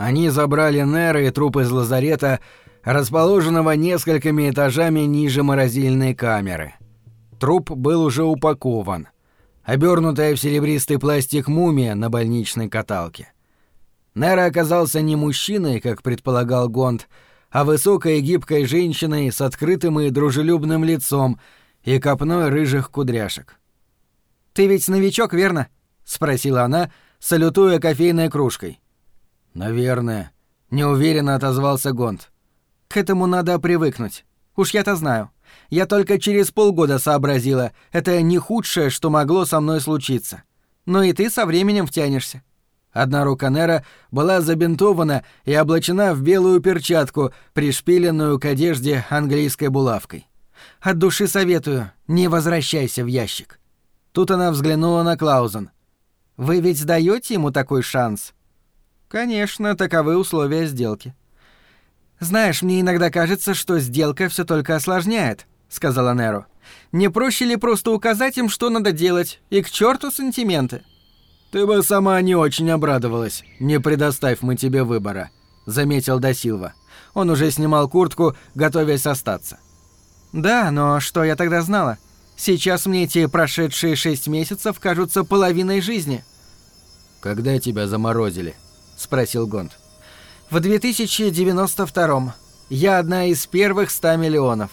Они забрали Нера и труп из лазарета, расположенного несколькими этажами ниже морозильной камеры. Труп был уже упакован, обернутая в серебристый пластик мумия на больничной каталке. Нера оказался не мужчиной, как предполагал Гонд, а высокой и гибкой женщиной с открытым и дружелюбным лицом и копной рыжих кудряшек. «Ты ведь новичок, верно?» — спросила она, салютуя кофейной кружкой. «Наверное», — неуверенно отозвался Гонд. «К этому надо привыкнуть. Уж я-то знаю. Я только через полгода сообразила, это не худшее, что могло со мной случиться. Но и ты со временем втянешься». Одна рука Нера была забинтована и облачена в белую перчатку, пришпиленную к одежде английской булавкой. «От души советую, не возвращайся в ящик». Тут она взглянула на Клаузен. «Вы ведь даете ему такой шанс?» Конечно, таковы условия сделки. Знаешь, мне иногда кажется, что сделка все только осложняет, сказала Неро. Не проще ли просто указать им, что надо делать, и к черту сантименты? Ты бы сама не очень обрадовалась, не предоставь мы тебе выбора, заметил Дасилва. Он уже снимал куртку, готовясь остаться. Да, но что я тогда знала? Сейчас мне эти прошедшие шесть месяцев кажутся половиной жизни. Когда тебя заморозили? Спросил Гонд. В 2092-м. Я одна из первых 100 миллионов.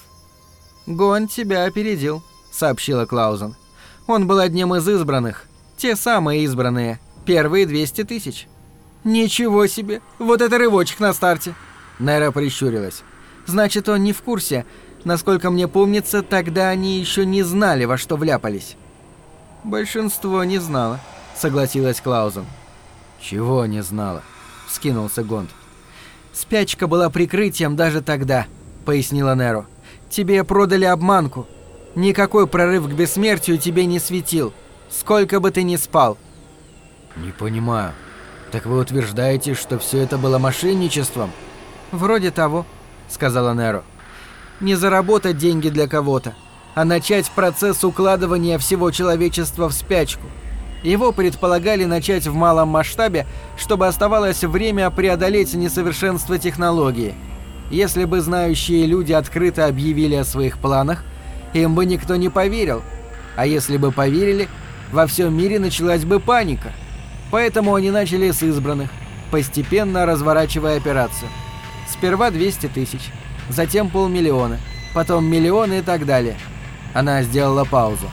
Гонд тебя опередил, сообщила Клаузен. Он был одним из избранных. Те самые избранные. Первые 200 тысяч. Ничего себе! Вот это рывочек на старте. Нера прищурилась. Значит, он не в курсе. Насколько мне помнится, тогда они еще не знали, во что вляпались. Большинство не знало, согласилась Клаузен. «Чего не знала?» — вскинулся Гонд. «Спячка была прикрытием даже тогда», — пояснила Неро. «Тебе продали обманку. Никакой прорыв к бессмертию тебе не светил, сколько бы ты ни спал». «Не понимаю. Так вы утверждаете, что все это было мошенничеством?» «Вроде того», — сказала Неро. «Не заработать деньги для кого-то, а начать процесс укладывания всего человечества в спячку». Его предполагали начать в малом масштабе, чтобы оставалось время преодолеть несовершенство технологии. Если бы знающие люди открыто объявили о своих планах, им бы никто не поверил. А если бы поверили, во всем мире началась бы паника. Поэтому они начали с избранных, постепенно разворачивая операцию. Сперва 200 тысяч, затем полмиллиона, потом миллионы и так далее. Она сделала паузу.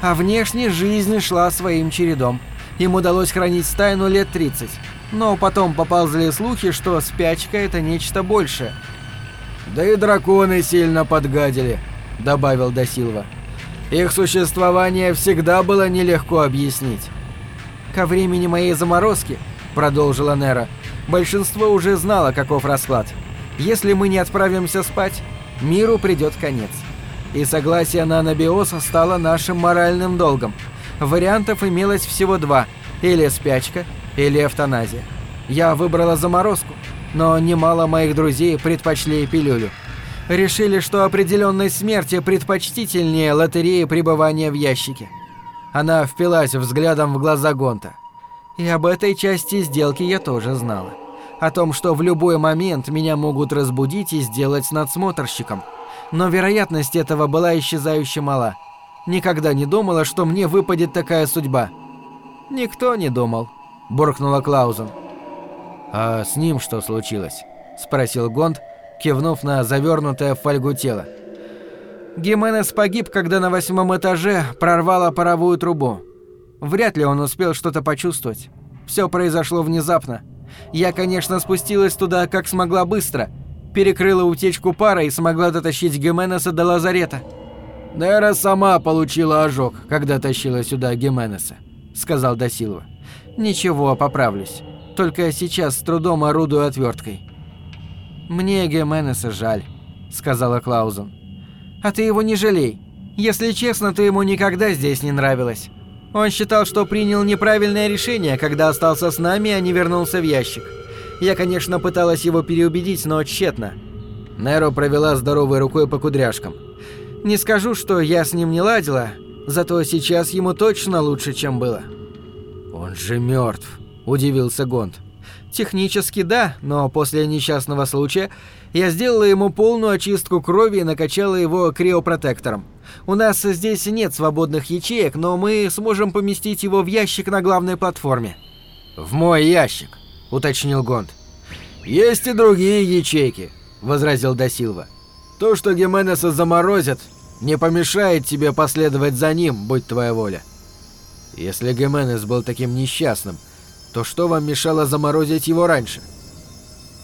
А внешне жизнь шла своим чередом. Им удалось хранить тайну лет 30. Но потом поползли слухи, что спячка — это нечто большее. «Да и драконы сильно подгадили», — добавил Досилва. «Их существование всегда было нелегко объяснить». «Ко времени моей заморозки», — продолжила Нера, — «большинство уже знало, каков расклад. Если мы не отправимся спать, миру придет конец» и согласие на анабиоз стало нашим моральным долгом. Вариантов имелось всего два – или спячка, или эвтаназия. Я выбрала заморозку, но немало моих друзей предпочли пилюлю. Решили, что определенной смерти предпочтительнее лотереи пребывания в ящике. Она впилась взглядом в глаза Гонта. И об этой части сделки я тоже знала. О том, что в любой момент меня могут разбудить и сделать надсмотрщиком – но вероятность этого была исчезающе мала. Никогда не думала, что мне выпадет такая судьба. Никто не думал, буркнула Клаузен. А с ним что случилось? спросил Гонд, кивнув на завернутое в фольгу тело. Гименес погиб, когда на восьмом этаже прорвало паровую трубу. Вряд ли он успел что-то почувствовать. Все произошло внезапно. Я, конечно, спустилась туда как смогла быстро, перекрыла утечку пара и смогла дотащить Геменеса до лазарета. «Нера сама получила ожог, когда тащила сюда Геменеса», — сказал Досилва. «Ничего, поправлюсь. Только сейчас с трудом орудую отверткой». «Мне Геменеса жаль», — сказала Клаузен. «А ты его не жалей. Если честно, то ему никогда здесь не нравилось. Он считал, что принял неправильное решение, когда остался с нами, а не вернулся в ящик. Я, конечно, пыталась его переубедить, но тщетно. Неро провела здоровой рукой по кудряшкам. Не скажу, что я с ним не ладила, зато сейчас ему точно лучше, чем было. Он же мертв, удивился Гонд. Технически да, но после несчастного случая я сделала ему полную очистку крови и накачала его криопротектором. У нас здесь нет свободных ячеек, но мы сможем поместить его в ящик на главной платформе. В мой ящик, уточнил Гонд. Есть и другие ячейки, возразил Дасилва. То, что Гименеса заморозят, не помешает тебе последовать за ним, будь твоя воля. Если Гименес был таким несчастным, то что вам мешало заморозить его раньше?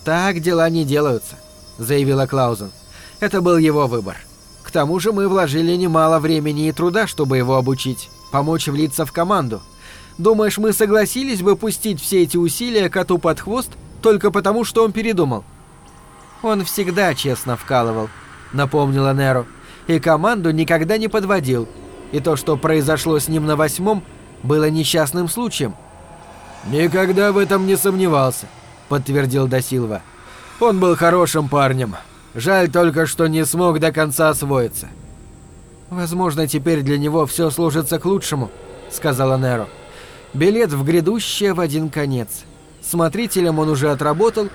Так дела не делаются, заявила Клаузен. Это был его выбор. Тому же мы вложили немало времени и труда, чтобы его обучить, помочь влиться в команду. Думаешь, мы согласились бы пустить все эти усилия коту под хвост только потому, что он передумал? Он всегда честно вкалывал, напомнила Неру, и команду никогда не подводил. И то, что произошло с ним на восьмом, было несчастным случаем. «Никогда в этом не сомневался», — подтвердил Дасилва. «Он был хорошим парнем. Жаль только, что не смог до конца освоиться». «Возможно, теперь для него все сложится к лучшему», — сказала Неро. «Билет в грядущее в один конец. Смотрителем он уже отработал,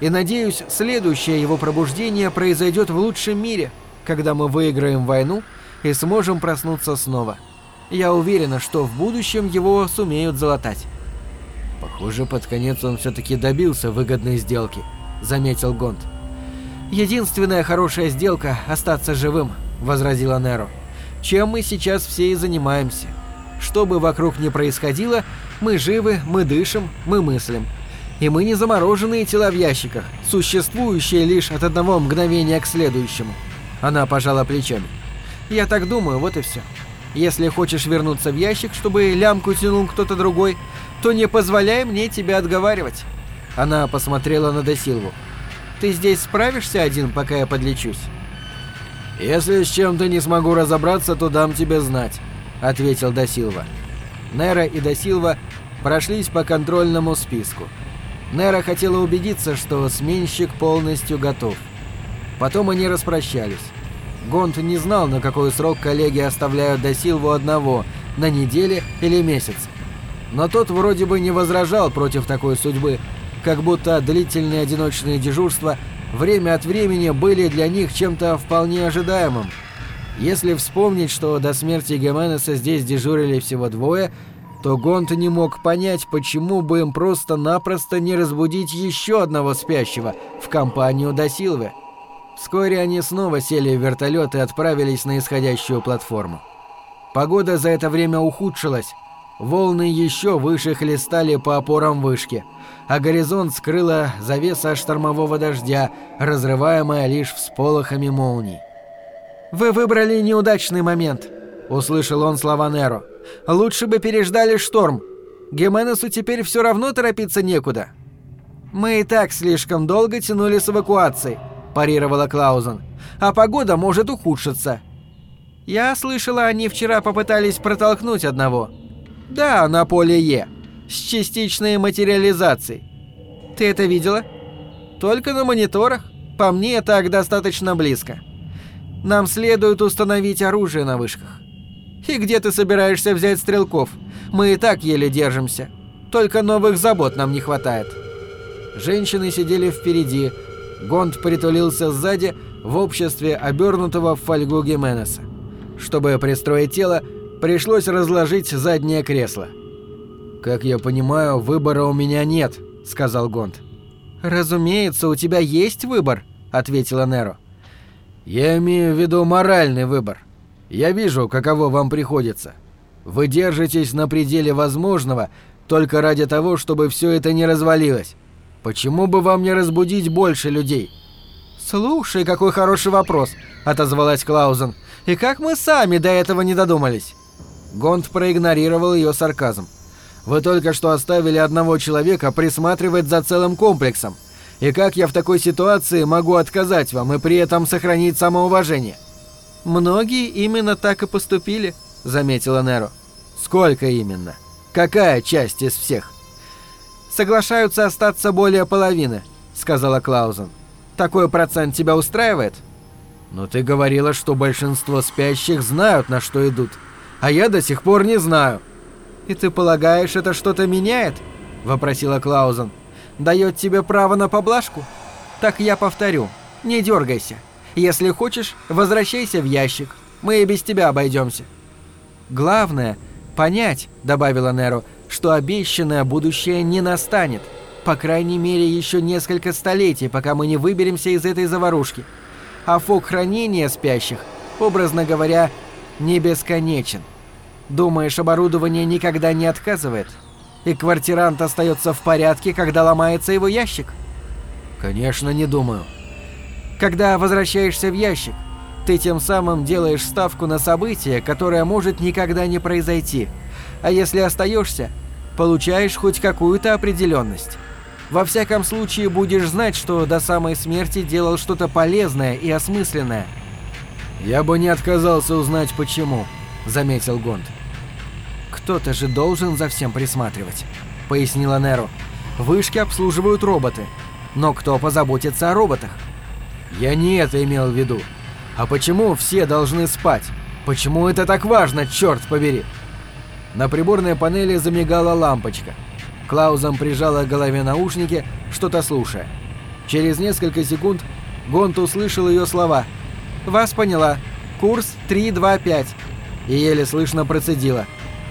и, надеюсь, следующее его пробуждение произойдет в лучшем мире, когда мы выиграем войну и сможем проснуться снова. Я уверена, что в будущем его сумеют залатать». Похоже, под конец он все-таки добился выгодной сделки, заметил Гонт. Единственная хорошая сделка – остаться живым, возразила Неро. Чем мы сейчас все и занимаемся. Что бы вокруг ни происходило, мы живы, мы дышим, мы мыслим. И мы не замороженные тела в ящиках, существующие лишь от одного мгновения к следующему. Она пожала плечами. Я так думаю, вот и все. Если хочешь вернуться в ящик, чтобы лямку тянул кто-то другой, то не позволяй мне тебя отговаривать». Она посмотрела на Досилву. «Ты здесь справишься один, пока я подлечусь?» «Если с чем-то не смогу разобраться, то дам тебе знать», — ответил Досилва. Нера и Досилва прошлись по контрольному списку. Нера хотела убедиться, что сменщик полностью готов. Потом они распрощались. Гонт не знал, на какой срок коллеги оставляют Досилву одного, на неделе или месяц. Но тот вроде бы не возражал против такой судьбы, как будто длительные одиночные дежурства время от времени были для них чем-то вполне ожидаемым. Если вспомнить, что до смерти Геменеса здесь дежурили всего двое, то Гонт не мог понять, почему бы им просто-напросто не разбудить еще одного спящего в компанию Досилвы. Вскоре они снова сели в вертолет и отправились на исходящую платформу. Погода за это время ухудшилась, Волны еще выше хлестали по опорам вышки, а горизонт скрыла завеса штормового дождя, разрываемая лишь всполохами молний. «Вы выбрали неудачный момент», — услышал он слова Неро. «Лучше бы переждали шторм. Геменесу теперь все равно торопиться некуда». «Мы и так слишком долго тянули с эвакуацией», – парировала Клаузен. «А погода может ухудшиться». «Я слышала, они вчера попытались протолкнуть одного», да, на поле Е. С частичной материализацией. Ты это видела? Только на мониторах. По мне, так достаточно близко. Нам следует установить оружие на вышках. И где ты собираешься взять стрелков? Мы и так еле держимся. Только новых забот нам не хватает. Женщины сидели впереди. Гонд притулился сзади в обществе обернутого в фольгу Гименеса. Чтобы пристроить тело, Пришлось разложить заднее кресло. «Как я понимаю, выбора у меня нет», — сказал Гонд. «Разумеется, у тебя есть выбор», — ответила Неро. «Я имею в виду моральный выбор. Я вижу, каково вам приходится. Вы держитесь на пределе возможного только ради того, чтобы все это не развалилось. Почему бы вам не разбудить больше людей?» «Слушай, какой хороший вопрос», — отозвалась Клаузен. «И как мы сами до этого не додумались?» Гонд проигнорировал ее сарказм. «Вы только что оставили одного человека присматривать за целым комплексом. И как я в такой ситуации могу отказать вам и при этом сохранить самоуважение?» «Многие именно так и поступили», — заметила Неро. «Сколько именно? Какая часть из всех?» «Соглашаются остаться более половины», — сказала Клаузен. «Такой процент тебя устраивает?» «Но ты говорила, что большинство спящих знают, на что идут», а я до сих пор не знаю». «И ты полагаешь, это что-то меняет?» – вопросила Клаузен. дает тебе право на поблажку? Так я повторю, не дергайся. Если хочешь, возвращайся в ящик. Мы и без тебя обойдемся. Главное — понять, добавила Неро, что обещанное будущее не настанет. По крайней мере, еще несколько столетий, пока мы не выберемся из этой заварушки. А фок хранения спящих, образно говоря, не бесконечен. Думаешь, оборудование никогда не отказывает? И квартирант остается в порядке, когда ломается его ящик? Конечно, не думаю. Когда возвращаешься в ящик, ты тем самым делаешь ставку на событие, которое может никогда не произойти. А если остаешься, получаешь хоть какую-то определенность. Во всяком случае, будешь знать, что до самой смерти делал что-то полезное и осмысленное. «Я бы не отказался узнать, почему», — заметил Гонд. «Кто-то же должен за всем присматривать», — пояснила Неру. «Вышки обслуживают роботы. Но кто позаботится о роботах?» «Я не это имел в виду. А почему все должны спать? Почему это так важно, черт побери?» На приборной панели замигала лампочка — Клаузом прижала к голове наушники, что-то слушая. Через несколько секунд Гонт услышал ее слова. «Вас поняла. Курс 325». И еле слышно процедила.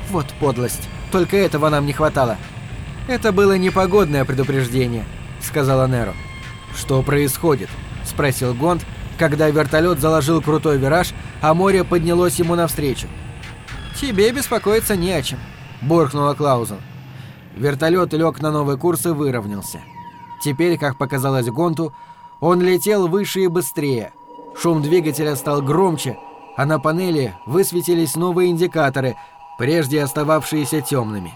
«Вот подлость. Только этого нам не хватало». «Это было непогодное предупреждение», — сказала Неро. «Что происходит?» — спросил Гонт, когда вертолет заложил крутой вираж, а море поднялось ему навстречу. «Тебе беспокоиться не о чем», — буркнула Клаузен. Вертолет лег на новый курс и выровнялся. Теперь, как показалось Гонту, он летел выше и быстрее. Шум двигателя стал громче, а на панели высветились новые индикаторы, прежде остававшиеся темными.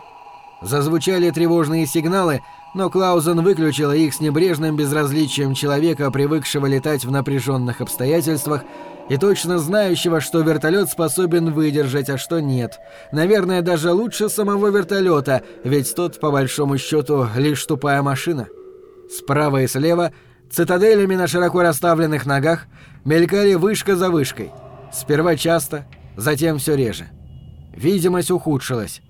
Зазвучали тревожные сигналы, но Клаузен выключила их с небрежным безразличием человека, привыкшего летать в напряженных обстоятельствах, и точно знающего, что вертолет способен выдержать, а что нет. Наверное, даже лучше самого вертолета, ведь тот, по большому счету, лишь тупая машина. Справа и слева, цитаделями на широко расставленных ногах, мелькали вышка за вышкой. Сперва часто, затем все реже. Видимость ухудшилась.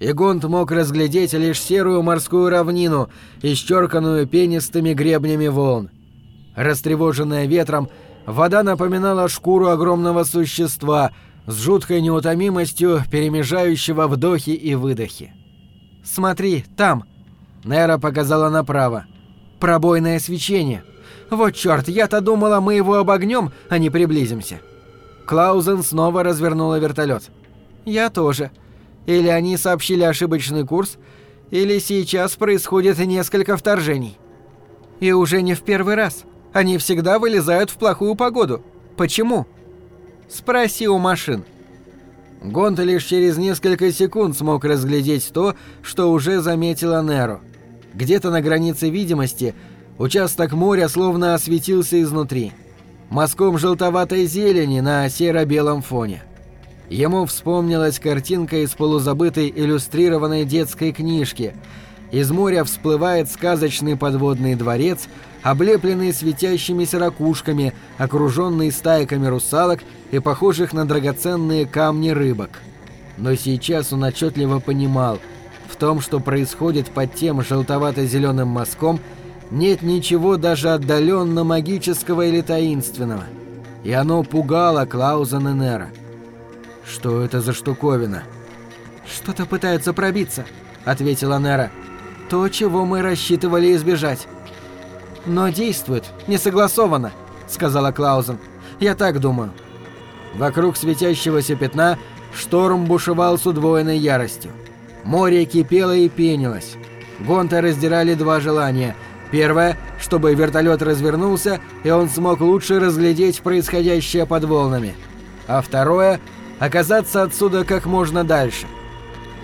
И Гонт мог разглядеть лишь серую морскую равнину, исчерканную пенистыми гребнями волн. Растревоженная ветром, Вода напоминала шкуру огромного существа с жуткой неутомимостью, перемежающего вдохи и выдохи. «Смотри, там!» Нера показала направо. «Пробойное свечение. Вот черт, я-то думала, мы его обогнем, а не приблизимся». Клаузен снова развернула вертолет. «Я тоже. Или они сообщили ошибочный курс, или сейчас происходит несколько вторжений. И уже не в первый раз». Они всегда вылезают в плохую погоду. Почему? Спроси у машин. Гонта лишь через несколько секунд смог разглядеть то, что уже заметила Неро. Где-то на границе видимости участок моря словно осветился изнутри. Мазком желтоватой зелени на серо-белом фоне. Ему вспомнилась картинка из полузабытой иллюстрированной детской книжки. Из моря всплывает сказочный подводный дворец – облепленный светящимися ракушками, окруженный стайками русалок и похожих на драгоценные камни рыбок. Но сейчас он отчетливо понимал, в том, что происходит под тем желтовато-зеленым мазком, нет ничего даже отдаленно магического или таинственного. И оно пугало Клауза Ненера. «Что это за штуковина?» «Что-то пытается пробиться», — ответила Нера. «То, чего мы рассчитывали избежать». «Но действует, не согласовано», — сказала Клаузен. «Я так думаю». Вокруг светящегося пятна шторм бушевал с удвоенной яростью. Море кипело и пенилось. Гонта раздирали два желания. Первое, чтобы вертолет развернулся, и он смог лучше разглядеть происходящее под волнами. А второе — оказаться отсюда как можно дальше.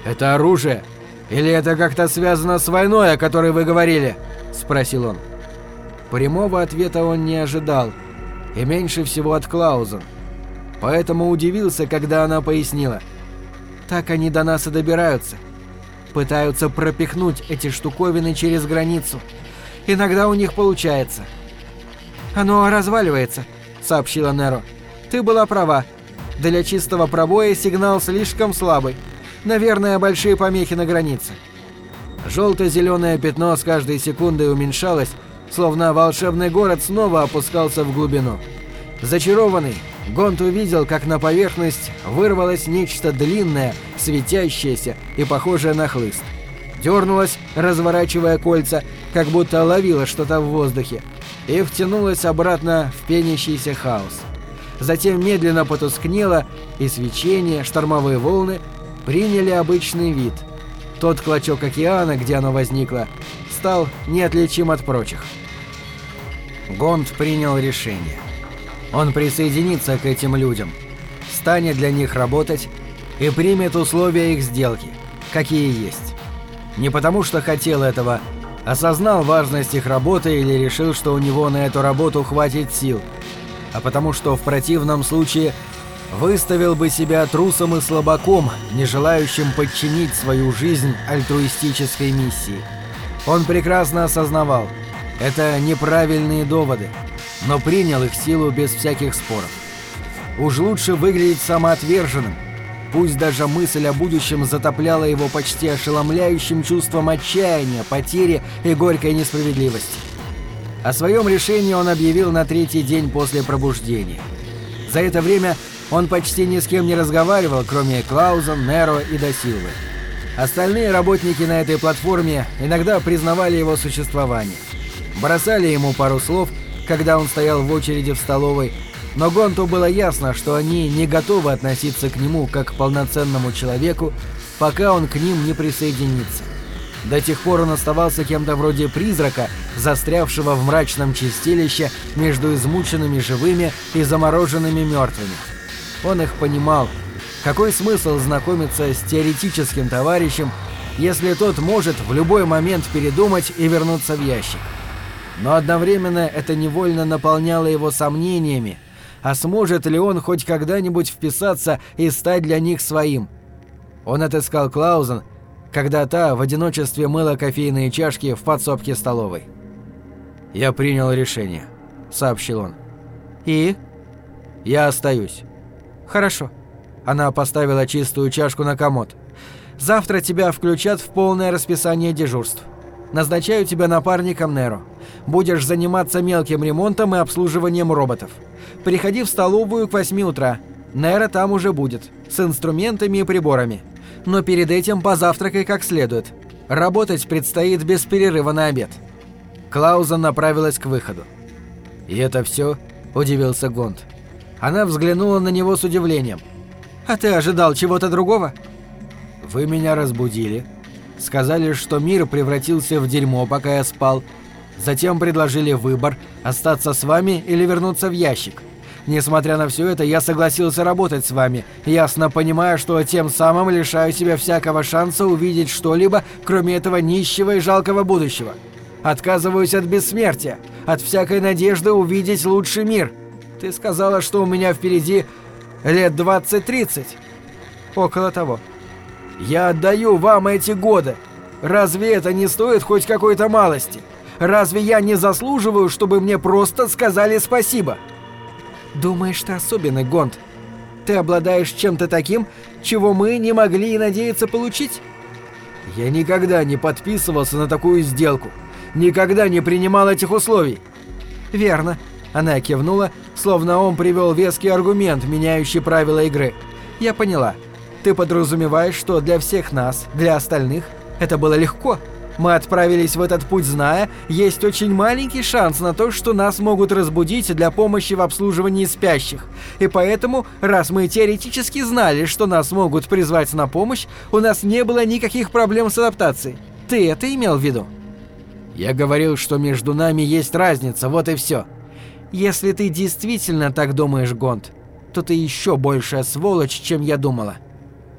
«Это оружие? Или это как-то связано с войной, о которой вы говорили?» — спросил он. Прямого ответа он не ожидал, и меньше всего от Клаузен. Поэтому удивился, когда она пояснила. «Так они до нас и добираются. Пытаются пропихнуть эти штуковины через границу. Иногда у них получается». «Оно разваливается», — сообщила Неро. «Ты была права. Для чистого пробоя сигнал слишком слабый. Наверное, большие помехи на границе». Желто-зеленое пятно с каждой секундой уменьшалось, словно волшебный город снова опускался в глубину. Зачарованный, Гонт увидел, как на поверхность вырвалось нечто длинное, светящееся и похожее на хлыст. Дернулось, разворачивая кольца, как будто ловило что-то в воздухе, и втянулось обратно в пенящийся хаос. Затем медленно потускнело, и свечение, штормовые волны приняли обычный вид. Тот клочок океана, где оно возникло, стал неотличим от прочих. Гонд принял решение. Он присоединится к этим людям, станет для них работать и примет условия их сделки, какие есть. Не потому что хотел этого, осознал важность их работы или решил, что у него на эту работу хватит сил, а потому что в противном случае выставил бы себя трусом и слабаком, не желающим подчинить свою жизнь альтруистической миссии. Он прекрасно осознавал, это неправильные доводы, но принял их силу без всяких споров. Уж лучше выглядеть самоотверженным, пусть даже мысль о будущем затопляла его почти ошеломляющим чувством отчаяния, потери и горькой несправедливости. О своем решении он объявил на третий день после пробуждения. За это время он почти ни с кем не разговаривал, кроме Клауза, Неро и Досилвы. Остальные работники на этой платформе иногда признавали его существование. Бросали ему пару слов, когда он стоял в очереди в столовой, но Гонту было ясно, что они не готовы относиться к нему как к полноценному человеку, пока он к ним не присоединится. До тех пор он оставался кем-то вроде призрака, застрявшего в мрачном чистилище между измученными живыми и замороженными мертвыми. Он их понимал. Какой смысл знакомиться с теоретическим товарищем, если тот может в любой момент передумать и вернуться в ящик? Но одновременно это невольно наполняло его сомнениями, а сможет ли он хоть когда-нибудь вписаться и стать для них своим. Он отыскал Клаузен, когда та в одиночестве мыла кофейные чашки в подсобке столовой. «Я принял решение», — сообщил он. «И?» «Я остаюсь». «Хорошо». Она поставила чистую чашку на комод. «Завтра тебя включат в полное расписание дежурств. Назначаю тебя напарником Неро. Будешь заниматься мелким ремонтом и обслуживанием роботов. Приходи в столовую к 8 утра. Неро там уже будет, с инструментами и приборами. Но перед этим позавтракай как следует. Работать предстоит без перерыва на обед». Клауза направилась к выходу. «И это все? удивился Гонд. Она взглянула на него с удивлением. «А ты ожидал чего-то другого?» «Вы меня разбудили», Сказали, что мир превратился в дерьмо, пока я спал. Затем предложили выбор – остаться с вами или вернуться в ящик. Несмотря на все это, я согласился работать с вами, ясно понимая, что тем самым лишаю себя всякого шанса увидеть что-либо, кроме этого нищего и жалкого будущего. Отказываюсь от бессмертия, от всякой надежды увидеть лучший мир. Ты сказала, что у меня впереди лет 20-30. Около того. Я отдаю вам эти годы. Разве это не стоит хоть какой-то малости? Разве я не заслуживаю, чтобы мне просто сказали спасибо? Думаешь, ты особенный, Гонд? Ты обладаешь чем-то таким, чего мы не могли и надеяться получить? Я никогда не подписывался на такую сделку. Никогда не принимал этих условий. Верно. Она кивнула, словно он привел веский аргумент, меняющий правила игры. Я поняла. Ты подразумеваешь, что для всех нас, для остальных, это было легко? Мы отправились в этот путь, зная, есть очень маленький шанс на то, что нас могут разбудить для помощи в обслуживании спящих. И поэтому, раз мы теоретически знали, что нас могут призвать на помощь, у нас не было никаких проблем с адаптацией. Ты это имел в виду? Я говорил, что между нами есть разница, вот и все. Если ты действительно так думаешь, Гонд, то ты еще большая сволочь, чем я думала.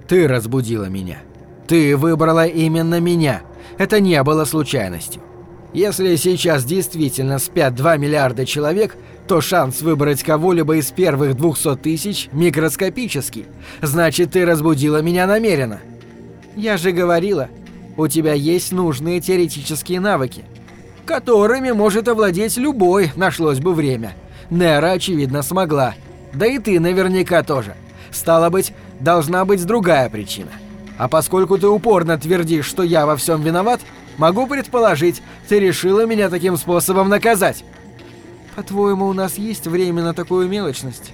Ты разбудила меня. Ты выбрала именно меня. Это не было случайностью. Если сейчас действительно спят 2 миллиарда человек, то шанс выбрать кого-либо из первых 200 тысяч микроскопический. Значит, ты разбудила меня намеренно. Я же говорила, у тебя есть нужные теоретические навыки, которыми может овладеть любой, нашлось бы время. Нера, очевидно, смогла. Да и ты наверняка тоже. Стало быть, должна быть другая причина. А поскольку ты упорно твердишь, что я во всем виноват, могу предположить, ты решила меня таким способом наказать. По-твоему, у нас есть время на такую мелочность?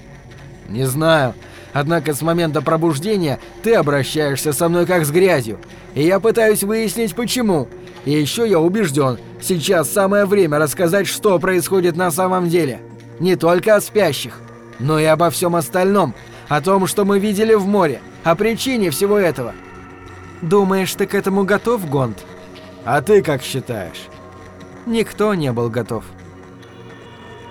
Не знаю. Однако с момента пробуждения ты обращаешься со мной как с грязью, и я пытаюсь выяснить почему. И еще я убежден, сейчас самое время рассказать, что происходит на самом деле. Не только о спящих, но и обо всем остальном, о том, что мы видели в море, о причине всего этого. Думаешь, ты к этому готов, Гонд? А ты как считаешь? Никто не был готов.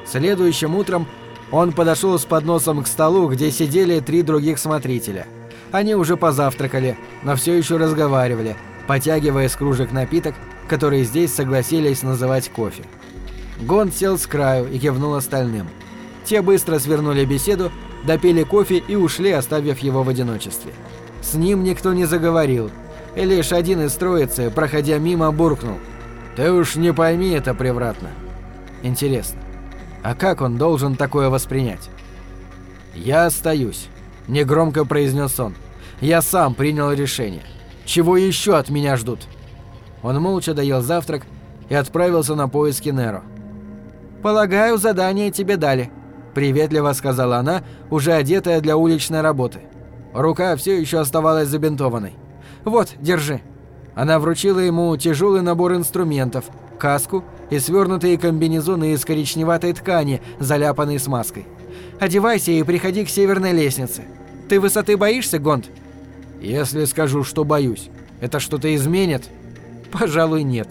Следующим утром он подошел с подносом к столу, где сидели три других смотрителя. Они уже позавтракали, но все еще разговаривали, потягивая с кружек напиток, который здесь согласились называть кофе. Гон сел с краю и кивнул остальным. Те быстро свернули беседу, допили кофе и ушли, оставив его в одиночестве. С ним никто не заговорил, и лишь один из троицы, проходя мимо, буркнул. «Ты уж не пойми это превратно». Интересно, а как он должен такое воспринять? «Я остаюсь», — негромко произнес он. «Я сам принял решение. Чего еще от меня ждут?» Он молча доел завтрак и отправился на поиски Неро. «Полагаю, задание тебе дали», — приветливо сказала она, уже одетая для уличной работы. Рука все еще оставалась забинтованной. «Вот, держи». Она вручила ему тяжелый набор инструментов, каску и свернутые комбинезоны из коричневатой ткани, заляпанной смазкой. «Одевайся и приходи к северной лестнице. Ты высоты боишься, Гонд?» «Если скажу, что боюсь, это что-то изменит?» «Пожалуй, нет».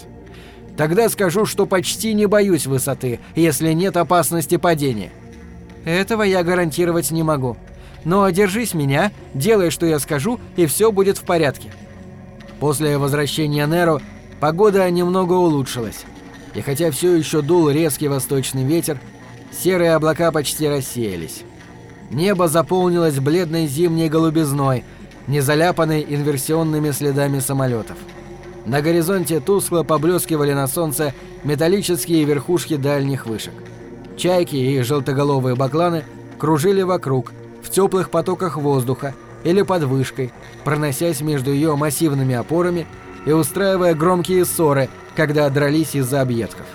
«Тогда скажу, что почти не боюсь высоты, если нет опасности падения». «Этого я гарантировать не могу. Но держись меня, делай, что я скажу, и все будет в порядке». После возвращения Неро погода немного улучшилась. И хотя все еще дул резкий восточный ветер, серые облака почти рассеялись. Небо заполнилось бледной зимней голубизной, не заляпанной инверсионными следами самолетов. На горизонте тускло поблескивали на солнце металлические верхушки дальних вышек. Чайки и желтоголовые бакланы кружили вокруг, в теплых потоках воздуха или под вышкой, проносясь между ее массивными опорами и устраивая громкие ссоры, когда дрались из-за объедков.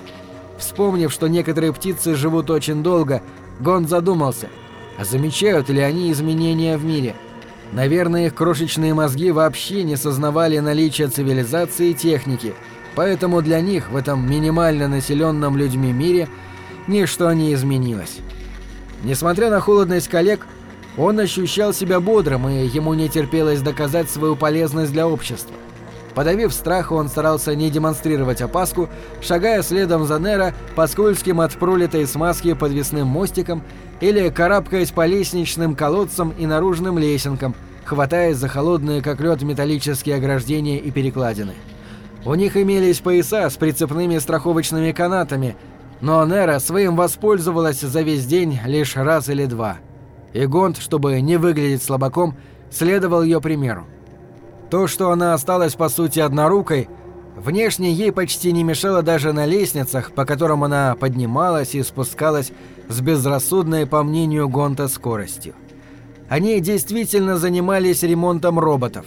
Вспомнив, что некоторые птицы живут очень долго, Гон задумался, а замечают ли они изменения в мире? Наверное, их крошечные мозги вообще не сознавали наличие цивилизации и техники, поэтому для них в этом минимально населенном людьми мире ничто не изменилось. Несмотря на холодность коллег, он ощущал себя бодрым, и ему не терпелось доказать свою полезность для общества. Подавив страх, он старался не демонстрировать опаску, шагая следом за Нера по скользким от пролитой смазки подвесным мостикам или карабкаясь по лестничным колодцам и наружным лесенкам, хватаясь за холодные как лед металлические ограждения и перекладины. У них имелись пояса с прицепными страховочными канатами, но Нера своим воспользовалась за весь день лишь раз или два – и Гонт, чтобы не выглядеть слабаком, следовал ее примеру. То, что она осталась по сути однорукой, внешне ей почти не мешало даже на лестницах, по которым она поднималась и спускалась с безрассудной, по мнению Гонта, скоростью. Они действительно занимались ремонтом роботов.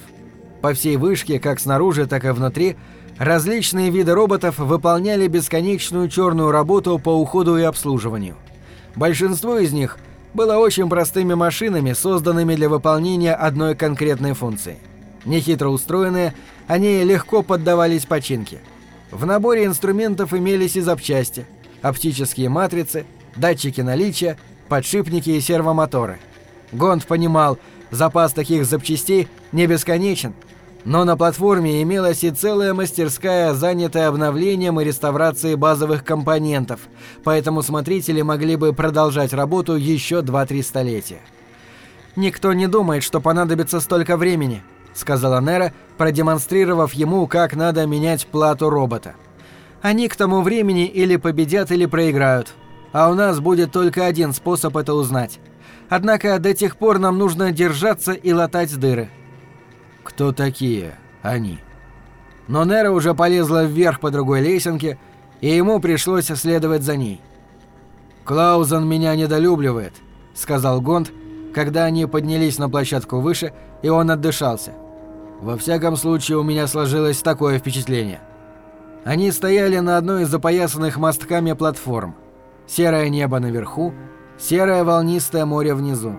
По всей вышке, как снаружи, так и внутри, различные виды роботов выполняли бесконечную черную работу по уходу и обслуживанию. Большинство из них было очень простыми машинами, созданными для выполнения одной конкретной функции. Нехитро устроенные, они легко поддавались починке. В наборе инструментов имелись и запчасти, оптические матрицы, датчики наличия, подшипники и сервомоторы. Гонд понимал, запас таких запчастей не бесконечен, но на платформе имелась и целая мастерская, занятая обновлением и реставрацией базовых компонентов, поэтому смотрители могли бы продолжать работу еще 2-3 столетия. «Никто не думает, что понадобится столько времени», — сказала Нера, продемонстрировав ему, как надо менять плату робота. «Они к тому времени или победят, или проиграют. А у нас будет только один способ это узнать. Однако до тех пор нам нужно держаться и латать дыры кто такие они. Но Нера уже полезла вверх по другой лесенке, и ему пришлось следовать за ней. «Клаузен меня недолюбливает», — сказал Гонд, когда они поднялись на площадку выше, и он отдышался. Во всяком случае, у меня сложилось такое впечатление. Они стояли на одной из запоясанных мостками платформ. Серое небо наверху, серое волнистое море внизу.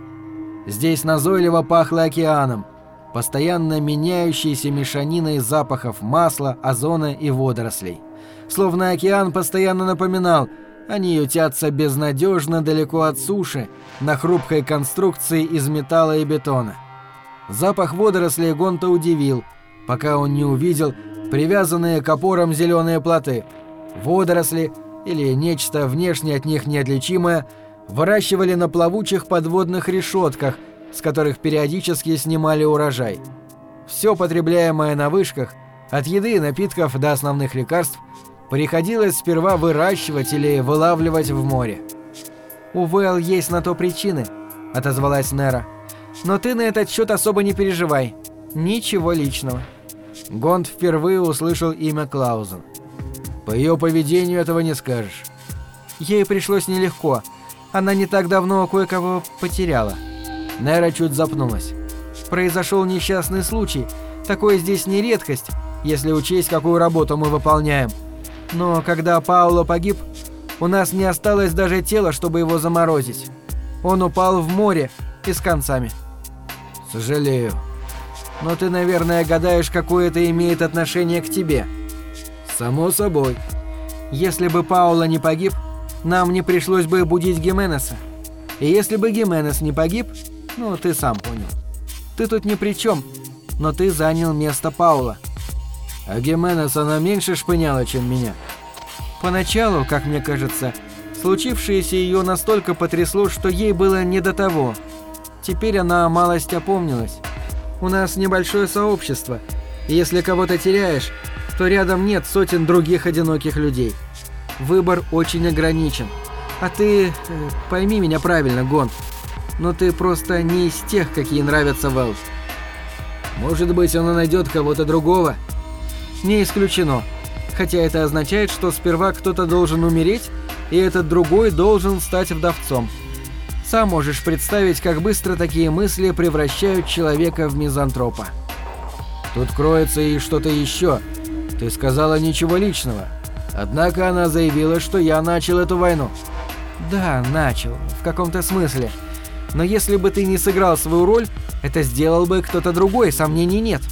Здесь назойливо пахло океаном, постоянно меняющейся мешаниной запахов масла, озона и водорослей. Словно океан постоянно напоминал, они ютятся безнадежно далеко от суши, на хрупкой конструкции из металла и бетона. Запах водорослей Гонта удивил, пока он не увидел привязанные к опорам зеленые плоты. Водоросли, или нечто внешне от них неотличимое, выращивали на плавучих подводных решетках, с которых периодически снимали урожай. Все потребляемое на вышках, от еды и напитков до основных лекарств, приходилось сперва выращивать или вылавливать в море. «У Вэл есть на то причины», — отозвалась Нера. «Но ты на этот счет особо не переживай. Ничего личного». Гонд впервые услышал имя Клаузен. По ее поведению этого не скажешь. Ей пришлось нелегко. Она не так давно кое-кого потеряла. Нера чуть запнулась. Произошел несчастный случай. Такое здесь не редкость, если учесть, какую работу мы выполняем. Но когда Пауло погиб, у нас не осталось даже тела, чтобы его заморозить. Он упал в море и с концами. Сожалею. Но ты, наверное, гадаешь, какое это имеет отношение к тебе. Само собой. Если бы Паула не погиб, нам не пришлось бы будить Гименеса. И если бы Гименес не погиб, ну, ты сам понял. Ты тут ни при чем, но ты занял место Паула. А Гименес она меньше шпыняла, чем меня. Поначалу, как мне кажется, случившееся ее настолько потрясло, что ей было не до того. Теперь она малость опомнилась. У нас небольшое сообщество, и если кого-то теряешь, то рядом нет сотен других одиноких людей. Выбор очень ограничен. А ты... Э, пойми меня правильно, Гон. Но ты просто не из тех, какие нравятся Вэл. Может быть, она найдет кого-то другого? Не исключено. Хотя это означает, что сперва кто-то должен умереть, и этот другой должен стать вдовцом. Сам можешь представить, как быстро такие мысли превращают человека в мизантропа. Тут кроется и что-то еще. Ты сказала ничего личного. Однако она заявила, что я начал эту войну. Да, начал, в каком-то смысле. Но если бы ты не сыграл свою роль, это сделал бы кто-то другой, сомнений нет.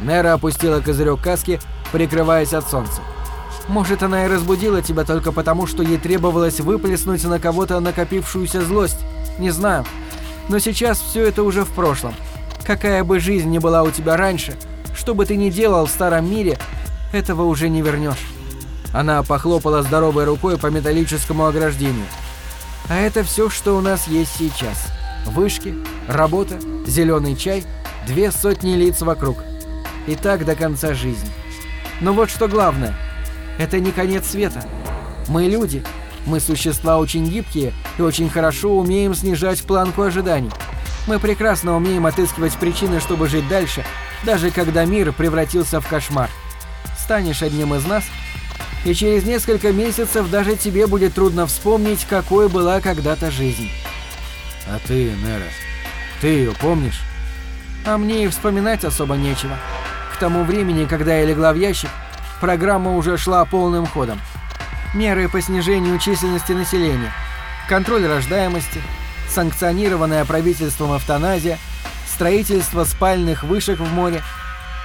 Нера опустила козырек каски, прикрываясь от солнца. Может, она и разбудила тебя только потому, что ей требовалось выплеснуть на кого-то накопившуюся злость. Не знаю. Но сейчас все это уже в прошлом. Какая бы жизнь ни была у тебя раньше, что бы ты ни делал в старом мире, этого уже не вернешь. Она похлопала здоровой рукой по металлическому ограждению. А это все, что у нас есть сейчас. Вышки, работа, зеленый чай, две сотни лиц вокруг. И так до конца жизни. Но вот что главное – это не конец света. Мы люди. Мы существа очень гибкие и очень хорошо умеем снижать планку ожиданий. Мы прекрасно умеем отыскивать причины, чтобы жить дальше, даже когда мир превратился в кошмар. Станешь одним из нас, и через несколько месяцев даже тебе будет трудно вспомнить, какой была когда-то жизнь. А ты, Нера, ты ее помнишь? А мне и вспоминать особо нечего. К тому времени, когда я легла в ящик, программа уже шла полным ходом. Меры по снижению численности населения, контроль рождаемости, санкционированная правительством эвтаназия, строительство спальных вышек в море.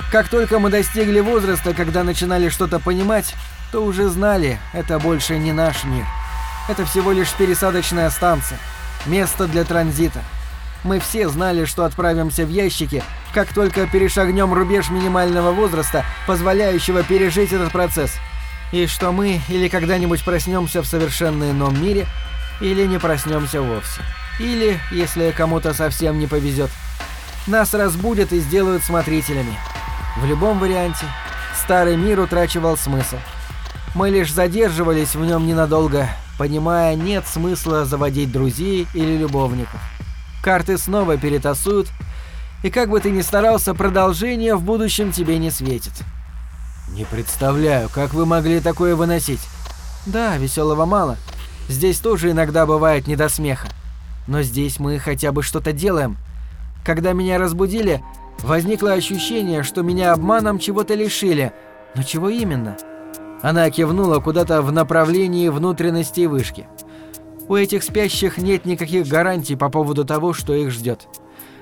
Как только мы достигли возраста, когда начинали что-то понимать, то уже знали, это больше не наш мир. Это всего лишь пересадочная станция, место для транзита. Мы все знали, что отправимся в ящики, как только перешагнем рубеж минимального возраста, позволяющего пережить этот процесс. И что мы или когда-нибудь проснемся в совершенно ином мире, или не проснемся вовсе. Или, если кому-то совсем не повезет, нас разбудят и сделают смотрителями. В любом варианте, старый мир утрачивал смысл. Мы лишь задерживались в нем ненадолго, понимая, нет смысла заводить друзей или любовников. Карты снова перетасуют, и как бы ты ни старался, продолжение в будущем тебе не светит. Не представляю, как вы могли такое выносить. Да, веселого мало. Здесь тоже иногда бывает не до смеха. Но здесь мы хотя бы что-то делаем. Когда меня разбудили, Возникло ощущение, что меня обманом чего-то лишили. Но чего именно? Она кивнула куда-то в направлении внутренности вышки. У этих спящих нет никаких гарантий по поводу того, что их ждет.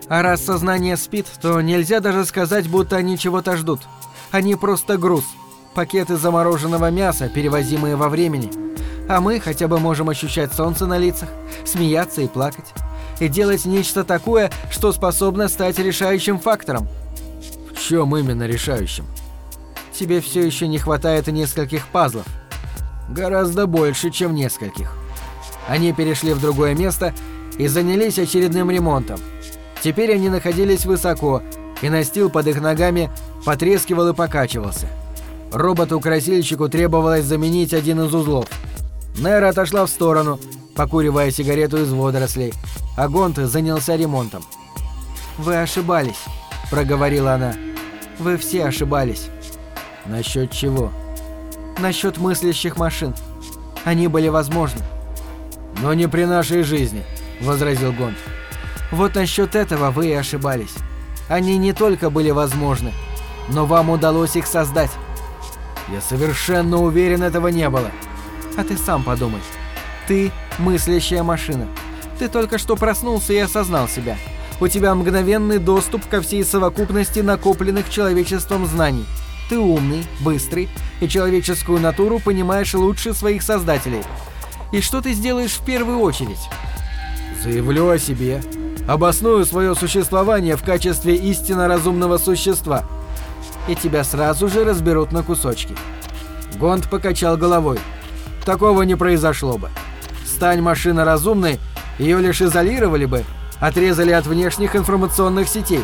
А раз сознание спит, то нельзя даже сказать, будто они чего-то ждут. Они просто груз. Пакеты замороженного мяса, перевозимые во времени. А мы хотя бы можем ощущать солнце на лицах, смеяться и плакать. И делать нечто такое, что способно стать решающим фактором. В чем именно решающим? Тебе все еще не хватает нескольких пазлов. Гораздо больше, чем нескольких. Они перешли в другое место и занялись очередным ремонтом. Теперь они находились высоко, и настил под их ногами потрескивал и покачивался. Роботу-красильщику требовалось заменить один из узлов. Нера отошла в сторону, покуривая сигарету из водорослей, а Гонт занялся ремонтом. «Вы ошибались», — проговорила она. «Вы все ошибались». «Насчет чего?» «Насчет мыслящих машин. Они были возможны». «Но не при нашей жизни», — возразил Гонт. «Вот насчет этого вы и ошибались. Они не только были возможны, но вам удалось их создать». «Я совершенно уверен, этого не было». «А ты сам подумай. Ты – мыслящая машина. Ты только что проснулся и осознал себя. У тебя мгновенный доступ ко всей совокупности накопленных человечеством знаний. Ты умный, быстрый и человеческую натуру понимаешь лучше своих создателей. И что ты сделаешь в первую очередь? Заявлю о себе. Обосную свое существование в качестве истинно разумного существа. И тебя сразу же разберут на кусочки. Гонд покачал головой. Такого не произошло бы. Стань машина разумной, ее лишь изолировали бы, отрезали от внешних информационных сетей.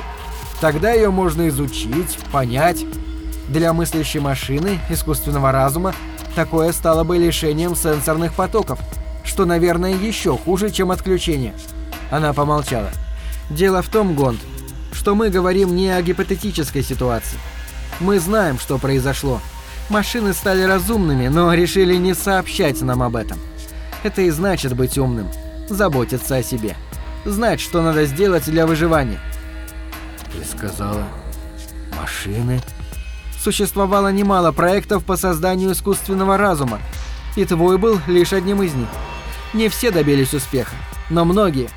Тогда ее можно изучить, понять. Для мыслящей машины, искусственного разума, такое стало бы лишением сенсорных потоков, что, наверное, еще хуже, чем отключение. Она помолчала. Дело в том, Гонд, что мы говорим не о гипотетической ситуации. Мы знаем, что произошло. Машины стали разумными, но решили не сообщать нам об этом. Это и значит быть умным. Заботиться о себе. Знать, что надо сделать для выживания. Ты сказала... машины? Существовало немало проектов по созданию искусственного разума, и твой был лишь одним из них. Не все добились успеха, но многие.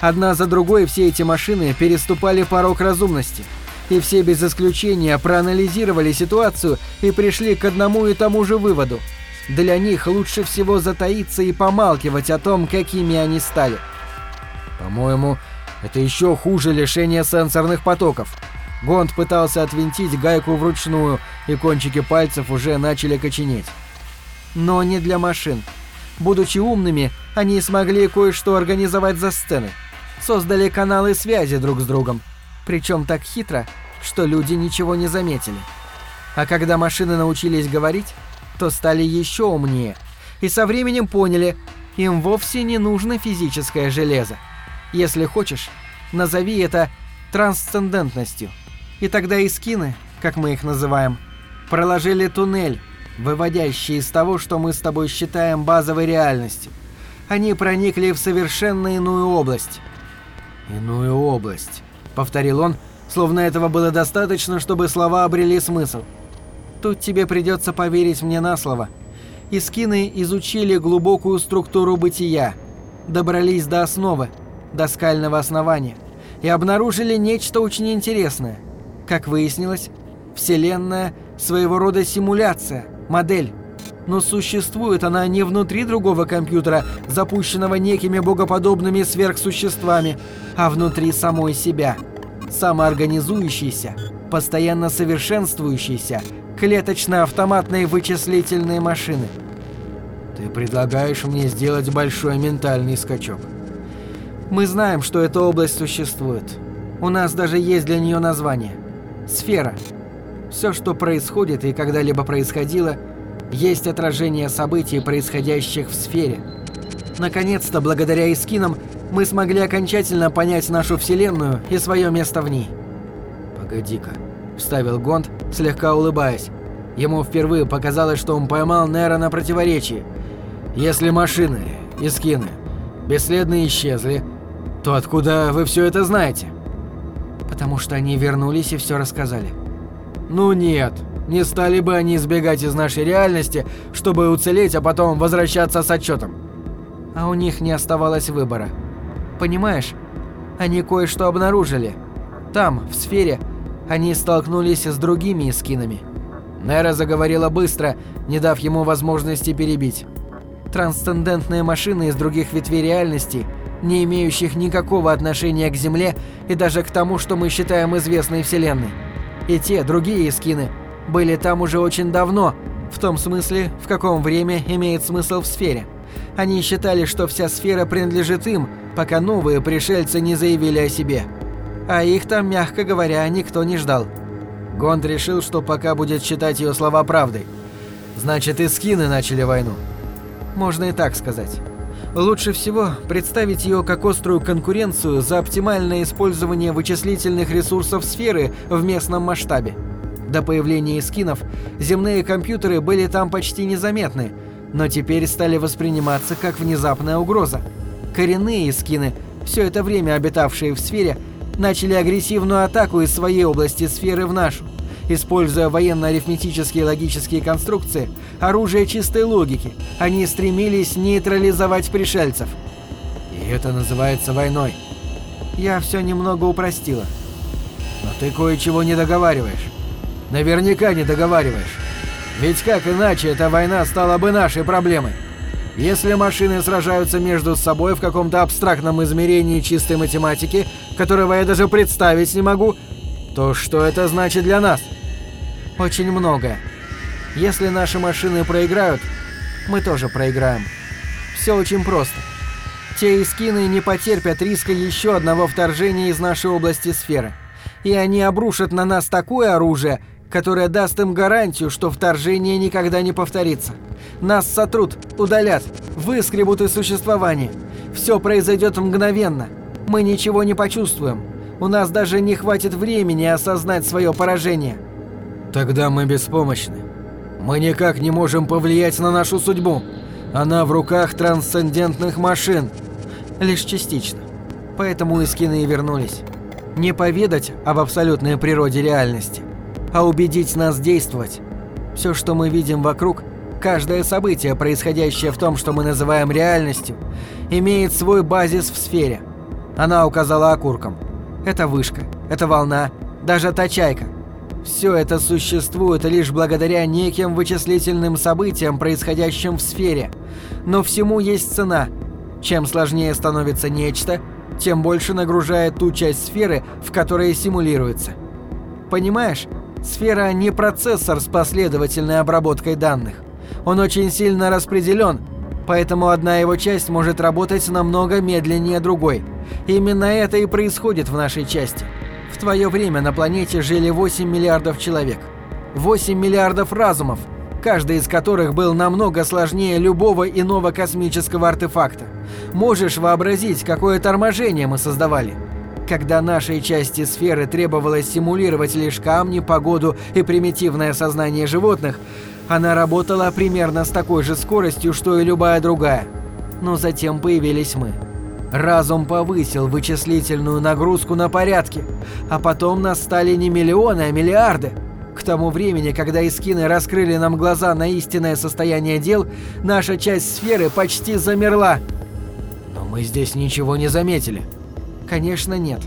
Одна за другой все эти машины переступали порог разумности, и все без исключения проанализировали ситуацию и пришли к одному и тому же выводу. Для них лучше всего затаиться и помалкивать о том, какими они стали. По-моему, это еще хуже лишения сенсорных потоков. Гонд пытался отвинтить гайку вручную, и кончики пальцев уже начали коченеть. Но не для машин. Будучи умными, они смогли кое-что организовать за сценой. Создали каналы связи друг с другом. Причем так хитро, что люди ничего не заметили. А когда машины научились говорить, то стали еще умнее. И со временем поняли, им вовсе не нужно физическое железо. Если хочешь, назови это трансцендентностью. И тогда и скины, как мы их называем, проложили туннель, выводящий из того, что мы с тобой считаем базовой реальностью. Они проникли в совершенно иную область. «Иную область», — повторил он, словно этого было достаточно, чтобы слова обрели смысл. «Тут тебе придется поверить мне на слово. Искины изучили глубокую структуру бытия, добрались до основы, до скального основания, и обнаружили нечто очень интересное. Как выяснилось, Вселенная – своего рода симуляция, модель. Но существует она не внутри другого компьютера, запущенного некими богоподобными сверхсуществами, а внутри самой себя. Самоорганизующейся, постоянно совершенствующейся, клеточно-автоматные вычислительные машины. Ты предлагаешь мне сделать большой ментальный скачок. Мы знаем, что эта область существует. У нас даже есть для нее название – Сфера. Все, что происходит и когда-либо происходило, есть отражение событий, происходящих в сфере. Наконец-то, благодаря эскинам, мы смогли окончательно понять нашу Вселенную и свое место в ней. «Погоди-ка», — вставил Гонд, слегка улыбаясь. Ему впервые показалось, что он поймал Нера на противоречии. «Если машины, эскины, бесследно исчезли, то откуда вы все это знаете?» Потому что они вернулись и все рассказали. Ну нет, не стали бы они избегать из нашей реальности, чтобы уцелеть, а потом возвращаться с отчетом. А у них не оставалось выбора. Понимаешь, они кое-что обнаружили. Там, в сфере, они столкнулись с другими эскинами. Нера заговорила быстро, не дав ему возможности перебить. Трансцендентные машины из других ветвей реальности, не имеющих никакого отношения к Земле и даже к тому, что мы считаем известной Вселенной. И те, другие эскины, были там уже очень давно, в том смысле, в каком время имеет смысл в сфере. Они считали, что вся сфера принадлежит им, пока новые пришельцы не заявили о себе. А их там, мягко говоря, никто не ждал. Гонд решил, что пока будет считать ее слова правдой. Значит, и скины начали войну. Можно и так сказать. Лучше всего представить ее как острую конкуренцию за оптимальное использование вычислительных ресурсов сферы в местном масштабе. До появления скинов земные компьютеры были там почти незаметны, но теперь стали восприниматься как внезапная угроза. Коренные скины, все это время обитавшие в сфере, начали агрессивную атаку из своей области сферы в нашу. Используя военно-арифметические логические конструкции, оружие чистой логики, они стремились нейтрализовать пришельцев. И это называется войной. Я все немного упростила. Но ты кое-чего не договариваешь. Наверняка не договариваешь. Ведь как иначе эта война стала бы нашей проблемой? Если машины сражаются между собой в каком-то абстрактном измерении чистой математики, которого я даже представить не могу, то что это значит для нас? Очень многое. Если наши машины проиграют, мы тоже проиграем. Все очень просто. Те искины не потерпят риска еще одного вторжения из нашей области сферы. И они обрушат на нас такое оружие, которое даст им гарантию, что вторжение никогда не повторится. Нас сотрут, удалят, выскребут из существования. Все произойдет мгновенно. Мы ничего не почувствуем. У нас даже не хватит времени осознать свое поражение. Тогда мы беспомощны. Мы никак не можем повлиять на нашу судьбу. Она в руках трансцендентных машин. Лишь частично. Поэтому Искины и вернулись. Не поведать об абсолютной природе реальности, а убедить нас действовать. Все, что мы видим вокруг, каждое событие, происходящее в том, что мы называем реальностью, имеет свой базис в сфере. Она указала окурком. Это вышка, это волна, даже та чайка. Все это существует лишь благодаря неким вычислительным событиям, происходящим в сфере. Но всему есть цена. Чем сложнее становится нечто, тем больше нагружает ту часть сферы, в которой симулируется. Понимаешь, Сфера не процессор с последовательной обработкой данных. Он очень сильно распределен, поэтому одна его часть может работать намного медленнее другой. Именно это и происходит в нашей части. В твое время на планете жили 8 миллиардов человек. 8 миллиардов разумов, каждый из которых был намного сложнее любого иного космического артефакта. Можешь вообразить, какое торможение мы создавали? Когда нашей части сферы требовалось симулировать лишь камни, погоду и примитивное сознание животных, она работала примерно с такой же скоростью, что и любая другая. Но затем появились мы. Разум повысил вычислительную нагрузку на порядке, а потом нас стали не миллионы, а миллиарды. К тому времени, когда искины раскрыли нам глаза на истинное состояние дел, наша часть сферы почти замерла. Но мы здесь ничего не заметили. Конечно, нет.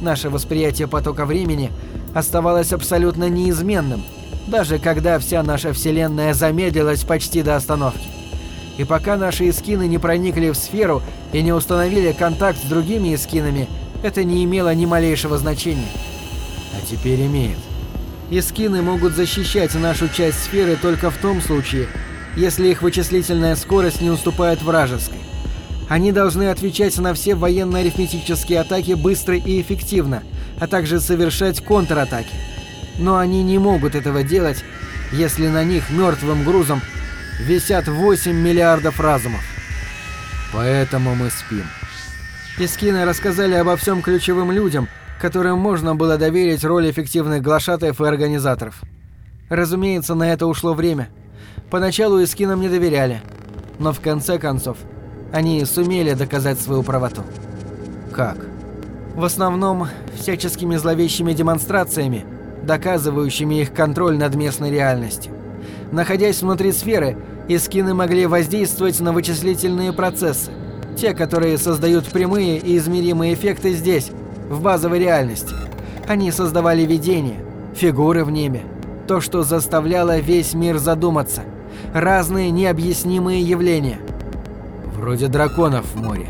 Наше восприятие потока времени оставалось абсолютно неизменным, даже когда вся наша Вселенная замедлилась почти до остановки. И пока наши эскины не проникли в сферу и не установили контакт с другими эскинами, это не имело ни малейшего значения. А теперь имеет. Эскины могут защищать нашу часть сферы только в том случае, если их вычислительная скорость не уступает вражеской. Они должны отвечать на все военно-арифметические атаки быстро и эффективно, а также совершать контратаки. Но они не могут этого делать, если на них мертвым грузом висят 8 миллиардов разумов. Поэтому мы спим. Искины рассказали обо всем ключевым людям, которым можно было доверить роль эффективных глашатаев и организаторов. Разумеется, на это ушло время. Поначалу Искинам не доверяли, но в конце концов – они сумели доказать свою правоту. Как? В основном всяческими зловещими демонстрациями, доказывающими их контроль над местной реальностью. Находясь внутри сферы, искины могли воздействовать на вычислительные процессы, те, которые создают прямые и измеримые эффекты здесь, в базовой реальности. Они создавали видения, фигуры в небе, то, что заставляло весь мир задуматься, разные необъяснимые явления. Вроде драконов в море.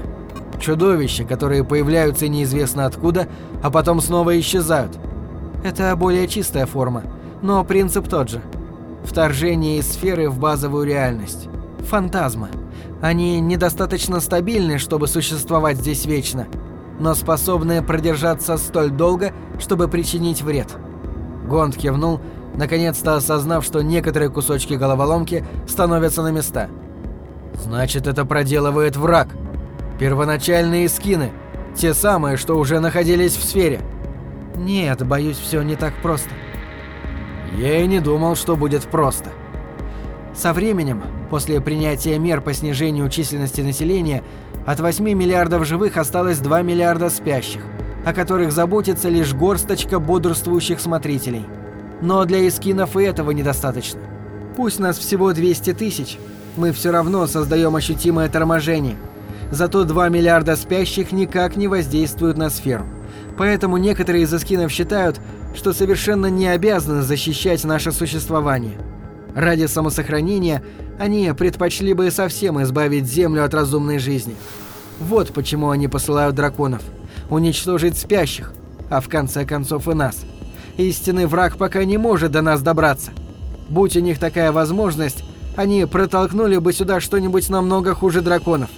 Чудовища, которые появляются неизвестно откуда, а потом снова исчезают. Это более чистая форма, но принцип тот же. Вторжение из сферы в базовую реальность. Фантазма. Они недостаточно стабильны, чтобы существовать здесь вечно, но способны продержаться столь долго, чтобы причинить вред. Гонд кивнул, наконец-то осознав, что некоторые кусочки головоломки становятся на места. «Значит, это проделывает враг. Первоначальные скины. Те самые, что уже находились в сфере». «Нет, боюсь, все не так просто». Я и не думал, что будет просто. Со временем, после принятия мер по снижению численности населения, от 8 миллиардов живых осталось 2 миллиарда спящих, о которых заботится лишь горсточка бодрствующих смотрителей. Но для эскинов и этого недостаточно. Пусть нас всего 200 тысяч, мы все равно создаем ощутимое торможение. Зато 2 миллиарда спящих никак не воздействуют на сферу. Поэтому некоторые из эскинов считают, что совершенно не обязаны защищать наше существование. Ради самосохранения они предпочли бы совсем избавить Землю от разумной жизни. Вот почему они посылают драконов. Уничтожить спящих, а в конце концов и нас. Истинный враг пока не может до нас добраться. Будь у них такая возможность, они протолкнули бы сюда что-нибудь намного хуже драконов.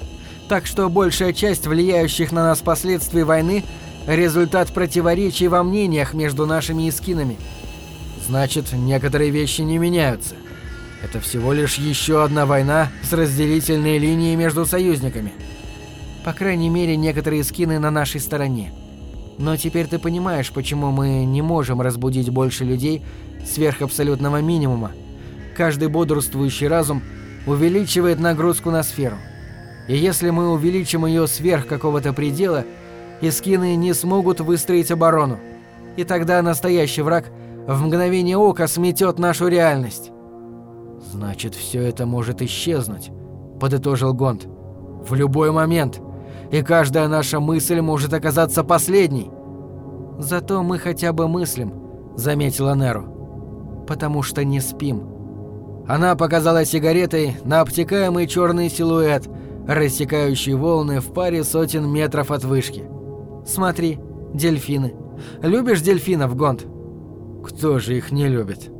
Так что большая часть влияющих на нас последствий войны – Результат противоречий во мнениях между нашими эскинами. Значит, некоторые вещи не меняются. Это всего лишь еще одна война с разделительной линией между союзниками. По крайней мере, некоторые скины на нашей стороне. Но теперь ты понимаешь, почему мы не можем разбудить больше людей сверх абсолютного минимума. Каждый бодрствующий разум увеличивает нагрузку на сферу. И если мы увеличим ее сверх какого-то предела – и скины не смогут выстроить оборону. И тогда настоящий враг в мгновение ока сметет нашу реальность. «Значит, все это может исчезнуть», — подытожил Гонд. «В любой момент. И каждая наша мысль может оказаться последней». «Зато мы хотя бы мыслим», — заметила Неру. «Потому что не спим». Она показала сигаретой на обтекаемый черный силуэт, рассекающий волны в паре сотен метров от вышки. Смотри, дельфины. Любишь дельфинов, Гонд? Кто же их не любит?